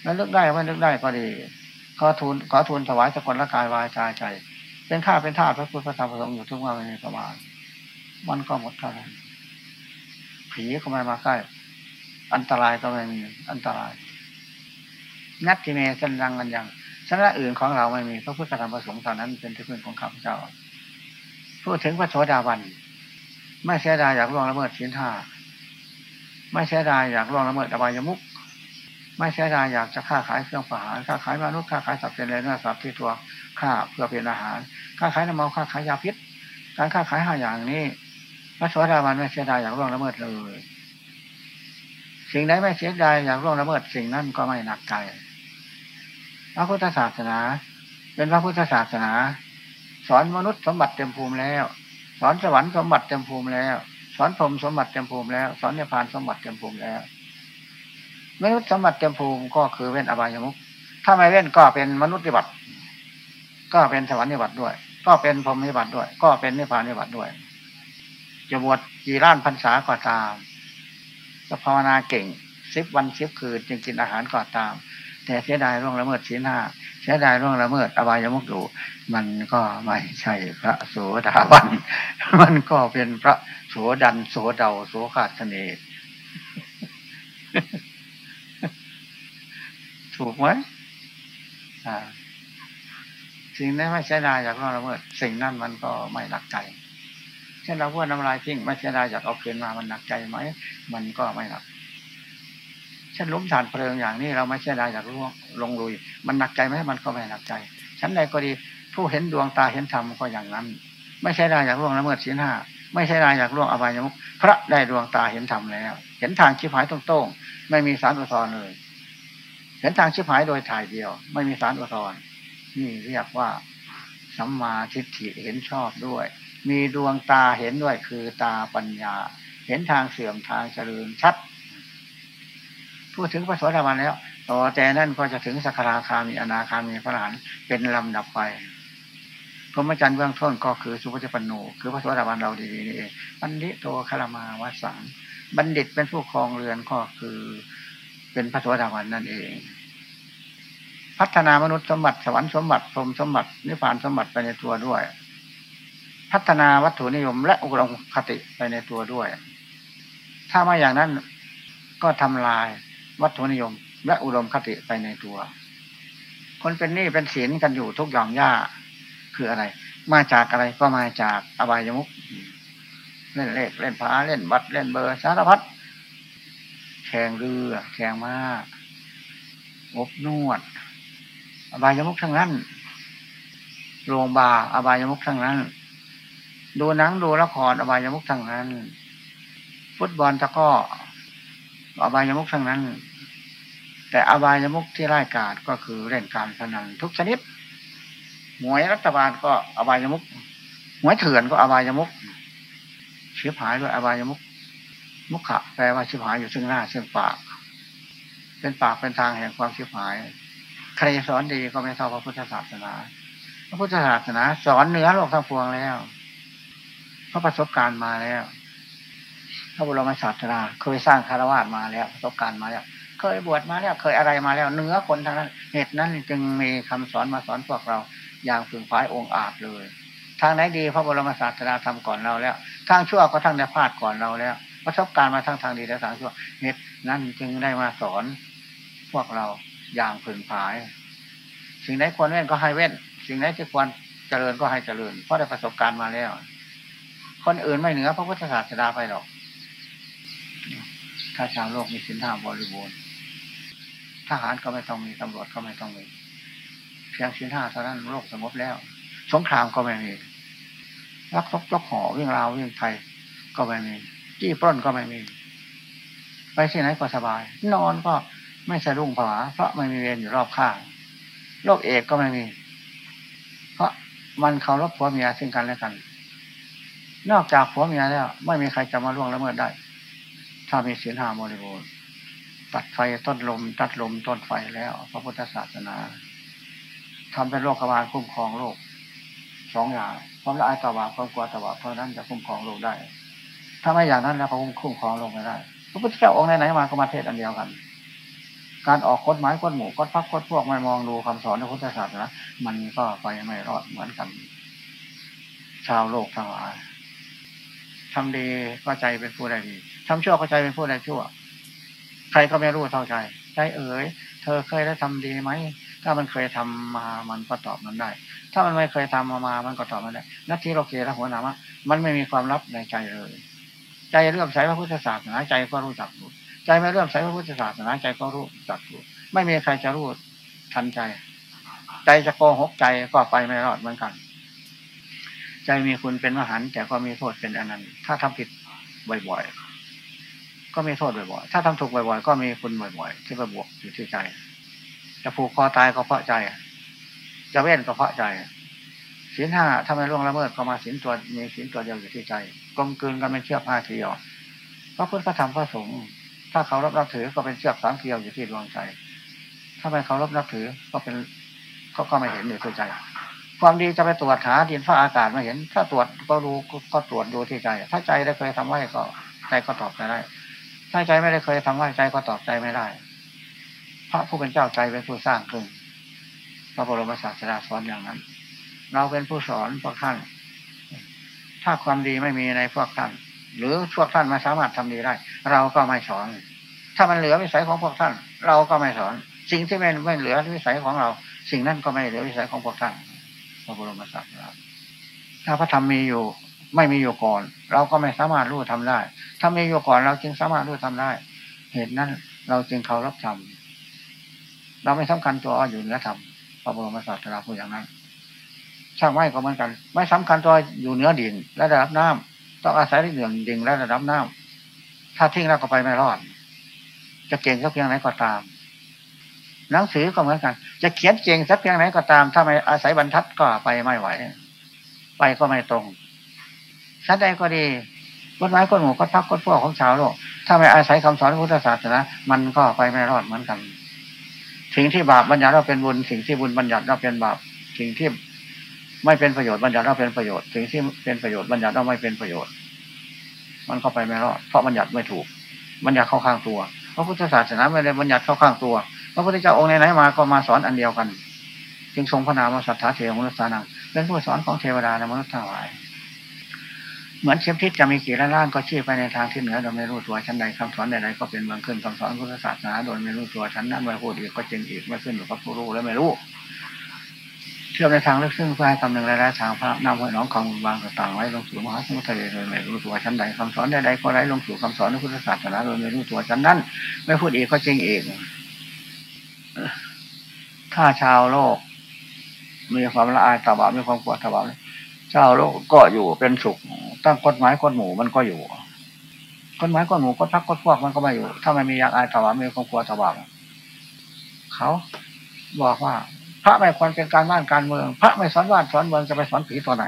S1: แล้วลึกได้ไม่ลึกได้ก็ดีขอทูลขอทูลถวายสกุลละกายวายใจใจ เป็นข้าเป็นทาสพระพุทธธรรมพระสงฆ์อยู่ทุกเมื่อไม่มีประมาณมันก็หมดเท่านั้นผีก็ไม่มาใกล้ อันตรายก็ไม่มี อันตราย นัตติเมสันรังกันยังชนะอื่นของเราไม่มีพระพุทธธรรมประสงค์เท่านั้นเป็นที่พึ่งของข้าพเจ้าพูดถึงพระโสดาบันไม่เสียดายอยากล่วงละเมิดศีลห้าไม่เสียดายอยากล่วงละเมิดอบายมุกไม่เสียดายอยากจะค้าขายเครื่องประหารค้าขายมนุษย์ค้าขายสัตว์เป็นเนื้อสัตว์ที่ตัวฆ่าเพื่อเป็นอาหารค้าขายน้ำมันค้าขายยาพิษ การค้าขายห้าอย่างนี้พระโสดาบันไม่เสียดายอยากล่วงละเมิดเลย สิ่งใดไม่เสียดายอยากล่วงละเมิดสิ่งนั้นก็ไม่หนักใจพระพุทธศาสนา เป็นพระพุทธศาสนา สอนมนุษย์สมบัติเต็มภูมิแล้ว สอนสวรรค์สมบัติเต็มภูมิแล้ว สอนพรหมสมบัติเต็มภูมิแล้ว สอนเนพานสมบัติเต็มภูมิแล้วมนุษย์สมบัติเต็มภูมิก็คือเว้นอบายมุขถ้าไม่เว้นก็เป็นมนุษย์นิบัติ ก็เป็นสวรรค์นิบัติด้วย ก็เป็นพรหมนิบัติด้วย ก็เป็นเนิพพานนิบัติด้วย จะบวชกี่ล้านพรรษาก็ตาม จะภาวนาเก่งสิบวันสิบคืนจึงกินอาหารก็ตาม แต่เสียดายร่วงละเมิดศีลห้าเสียดายร่วงละเมิดอบายมุขอยู่มันก็ไม่ใช่พระโสดาบัน มันก็เป็นพระโสดันโสเดาโสขาดเสน่ห์ถูกไหมอ่าสิ่งนั้นไม่เสียดายอยากร่วงละเมิด สิ่งนั้นมันก็ไม่หนักใจ เช่นเราพูดน้ำลายทิ้งไม่เสียดายอยากเอาคืนมามันหนักใจไหมมันก็ไม่หนักเช่นล้มฐานเพลิงอย่างนี้เราไม่เสียดายอยากล่วงลงลุย มันหนักใจไหมมันก็ไม่หนักใจฉันใดก็ดีผู้เห็นดวงตาเห็นธรรมก็อย่างนั้น ไม่ใช่ได้อยากล่วงละเมิดศีลห้าไม่ใช่ได้อยากล่วงอบายมุขพระได้ดวงตาเห็นธรรมแล้ว เห็นทางชิบหายตรงๆไม่มีสารอุทธรเลย เห็นทางชิบหายโดยถ่ายเดียว ไม่มีสารอุทธรนี่เรียกว่าสัมมาทิฏฐิเห็นชอบด้วย มีดวงตาเห็นด้วยคือตาปัญญา เห็นทางเสื่อมทางเจริญชัด พูดถึงพระโสดาบันแล้ว ต่อแต่นั่นก็จะถึงสักราคามีอนาคามีพระหลานเป็นลำดับไปพรหมจรรย์เบื้องต้นก็คือสุภจปันโนคือพระโสดาบันเราดีๆนี่เองบัณฑิโตคารมาวสังบัณฑิตเป็นผู้ครองเรือนก็คือ เป็นพระโสดาบันนั่นเอง พัฒนามนุษย์สมบัติสวรรค์สมบัติพรมสมบัตินิพพานสมบัติไปในตัวด้วย พัฒนาวัตถุนิยม และอุดมคติไปในตัวด้วย ถ้ามาอย่างนั้นก็ทำลายวัตถุนิยม และอุดมคติไปในตัว คนเป็นหนี้เป็นศีลกันอยู่ทุกหย่อมย่าคืออะไร มาจากอะไรก็มาจากอบายมุขเล่นเลขเล่นพาเล่นบัตรเล่นเบอร์สารพัดแข่งเรือแข่งม้าอบนวด อบายมุขทั้งนั้นโรงบาอบายมุขทั้งนั้น ดูหนังดูละครอบายมุขทั้งนั้น ฟุตบอลตะก้ออบายมุขทั้งนั้น แต่อบายมุขที่ร้ายกาจก็คือเล่นการพนันทุกชนิดหวยรัฐบาลก็อบายมุขหวยเถื่อนก็อบายมุขเชื้อผายด้วยอบายมุขมุขะแปลว่าชิบหายอยู่ซึ่งหน้าซึ่งปาก เป็นปากเป็นทางแห่งความเชิบหาย ใครสอนดีก็ไม่เท่าพระพุทธศาสนา พระพุทธศาสนา สอนเหนือโลกทั้งปวงแล้ว ราะประสบการณ์มาแล้วพระบรมศาสดาเคยสร้างคารวะมาแล้วประสบการณ์มาแล้ว เคยบวชมาแล้ว เคยอะไรมาแล้วเนื้อคนทั้งนั้น เหตุนั้นจึงมีคำสอนมาสอนพวกเราอย่างฝึกฝายองค์อาจเลย ทางไหนดีพระบรมศาสดาทำก่อนเราแล้ว ทางชั่วก็ทั้งได้พลาดก่อนเราแล้ว ประสบการณ์มาทั้งทางดีและทางชั่วเหตุนั้นจึงได้มาสอนพวกเราอย่างฝึกฝาย สิ่งไหนควรเว้นก็ให้เว้น สิ่งไหนที่ควรเจริญก็ให้เจริญ เพราะได้ประสบการณ์มาแล้ว คนอื่นไม่เหนือพระพุทธศาสดาไปหรอก ถ้าชาวโลกมีสินธรรมบริบูรณ์ทหารก็ไม่ต้องมีตำรวจก็ไม่ต้องมีเพียงสินห้าเท่านั้นโลกสงบแล้ว สงครามก็ไม่มีรักทกยกหอวิ่งราววิ่งไทยก็ไม่มีจี้ปล้นก็ไม่มี ไปที่ไหนก็สบาย นอนก็ไม่สะดุ้งผวาเพราะไม่มีเวรอยู่รอบข้างโรคเอดก็ไม่มี เพราะมันเคารพผัวเมียซึ่งกันและกัน นอกจากผัวเมียแล้ว ไม่มีใครจะมาล่วงละเมิดได้ ถ้ามีศีลห้าบริบูรณ์ตัดไฟต้นลม ตัดลมต้นไฟแล้ว พระพุทธศาสนาทำเป็นโรคบาลคุ้มครองโลกสองอย่างความละอายต่อบาปความกลัวต่อบาปเพราะนั้นจะคุ้มครองโลกได้ ถ้าไม่อย่างนั้นแล้วเขาคุ้มครองโลกไม่ได้พระพุทธเจ้าองค์ไหนๆมาก็มาเทศอันเดียวกัน การออกกฎหมายกฎหมู่กฎพักกฎพวกไม่มองดูคำสอนในพุทธศาสนามันก็ไปไม่รอดเหมือนกัน ชาวโลกทั้งหลาย ทำดีก็ใจเป็นผู้ใดดีทำชั่วก็ใจเป็นผู้ใดชั่ว ใครก็ไม่รู้เท่าใจใจเอ๋ยเธอเคยได้ทำดีไหมถ้ามันเคยทำมามันก็ตอบมันได้ ถ้ามันไม่เคยทำมามามันก็ตอบมันได้นักที่โลเกละหัวหนามะมันไม่มีความลับในใจเลย ใจเรื่อมใสพระพุทธศาสนาใจก็รู้จักรู้ใจไม่เรื่อมใสพระพุทธศาสนาใจก็รู้จักรู้ไม่มีใครจะรู้ทันใจ ใจจะโกหกใจก็ไปไม่รอดเหมือนกัน ใจมีคุณเป็นมหันต์แต่ก็มีโทษเป็นอนันต์ถ้าทำผิดบ่อยๆก็มีโทษบ่อยๆถ้าทำถูกบ่อยๆก็มีคุณบ่อยๆที่ประบวกอยู่ที่ใจจะผูกคอตายก็เพราะใจ จะเว้นก็เพราะใจศีลห้าถ้าไมล่วงละเมิดก็มาศีลตัวมีศีลตัวเดียวอยู่ที่ใจกลมกลืนกันเป็นเชือกผ้าเกลียวพระพุทธพระธรรมพระสงฆ์ถ้าเขารับนับถือก็เป็นเชือกสามเกลียวอยู่ที่ดวงใจ ถ้าไม่เขารับนับถือก็เป็นเขาก็ไม่เห็นอยู่ที่ใจ ความดีจะไปตรวจหาดินฟ้าอากาศมาเห็น ถ้าตรวจก็รู้ก็ตรวจดูที่ใจ ถ้าใจได้เคยทำไว้ก็ใจก็ตอบใจได้ ถ้าใจไม่ได้เคยทำไว้ใจก็ตอบใจไม่ได้ พระผู้เป็นเจ้าใจเป็นผู้สร้างขึ้นพระบรมศาสดาสอนอย่างนั้น เราเป็นผู้สอนพวกท่าน ถ้าความดีไม่มีในพวกท่าน หรือพวกท่านไม่สามารถทำดีได้ เราก็ไม่สอน ถ้ามันเหลือวิสัยของพวกท่าน เราก็ไม่สอน สิ่งที่ไม่ไม่เหลือวิสัยของเรา สิ่งนั้นก็ไม่เหลือวิสัยของพวกท่าน พระบรมศาสดาถ้าพระธรรมมีอยู่ ไม่มีอยู่ก่อน เราก็ไม่สามารถรู้ทำได้ถ้ามีอยู่ก่อนเราจึงสามารถรู้ทำได้ เหตุนั้นเราจึงเคารพธรรมเราไม่สำคัญตัวอยู่เหนือธรรมพระบรมศาสดาพูดอย่างนั้นช่างไม้ก็เหมือนกัน ไม่สำคัญตัวอยู่เหนือดินและระดับน้ำต้องอาศัยเรื่องดินและระดับน้ำถ้าทิ้งแล้วก็ไปไม่รอด จะเก่งสักเพียงไหนก็ตาม หนังสือก็เหมือนกัน จะเขียนเก่งสักเพียงไหนก็ตาม ถ้าไม่อาศัยบรรทัดก็ไปไม่ไหว ไปก็ไม่ตรงชัดใดก็ดีกฎหมายกฎหมู่กฎพักกฎพวกของชาวโลก ถ้าไม่อาศัยคำสอนพุทธศาสนา มันก็ไปไม่รอดเหมือนกัน สิ่งที่บาปบัญญัติเราเป็นบุญ สิ่งที่บุญบัญญัติเราเป็นบาป สิ่งที่ไม่เป็นประโยชน์บัญญัติเราเป็นประโยชน์ สิ่งที่เป็นประโยชน์บัญญัติเราไม่เป็นประโยชน์ มันก็ไปไม่รอด เพราะบัญญัติไม่ถูก บัญญัติเข้าข้างตัว เพราะพุทธศาสนาไม่ได้บัญญัติเข้าข้างตัว พระพุทธเจ้าองค์ไหนๆมาก็มาสอนอันเดียวกัน จึงทรงพระนามว่าสัทธาเทวมนุษย์สานังเป็นผู้สอนของเทวดาและมนุษย์ทั้งหลายเหมือนเข็มทิศจะมีกี่ล้านล้านก็ชี้ไปในทางที่เหนือโดยไม่รู้ตัวชั้นใดคำสอนใดๆก็เป็นเมืองขึ้นคำสอนพุทธศาสนาโดยไม่รู้ตัวชั้นนั้นไม่พูดอีกก็จริงอีกไม่ขึ้นอยู่กับผู้รู้และไม่รู้เชื่อมในทางลึกซึ่งฝ่ายคำหนึ่งและทางพระนำห้วยน้องคำบางต่างไว้ลงสู่มหาสมุทรโดยไม่รู้ตัวชั้นใดคำสอนใดๆก็ไร้ลงสู่คำสอนในพุทธศาสนาโดยไม่รู้ตัวชั้นนั้น ไม่พูดอีกก็จริงอีก ถ้าชาวโลก มีความละอายต่อบาปมีความกลัวต่อบาปชาวโลกก็อยู่เป็นสุข ตั้งกฎหมายกฎหมู่มันก็อยู่กฎหมายกฎหมู่กฎพักกฎพวกมันก็ไม่อยู่ ถ้าไม่มีอยากอายต่อบาปมีความกลัวต่อบาปเขาบอกว่า พระไม่ควรเป็นการบ้านการเมือง พระไม่สอนบ้านสอนเมืองจะไปสอนผีตัวไหน